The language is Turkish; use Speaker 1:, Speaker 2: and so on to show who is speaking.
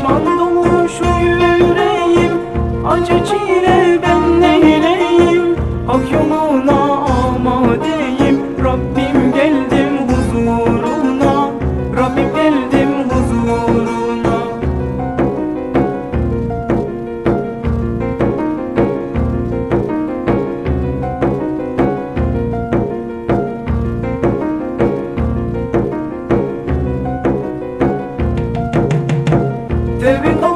Speaker 1: Pişman dolmuş yüreğim? Acı çile ben neyleyim? Hak yoluna te vi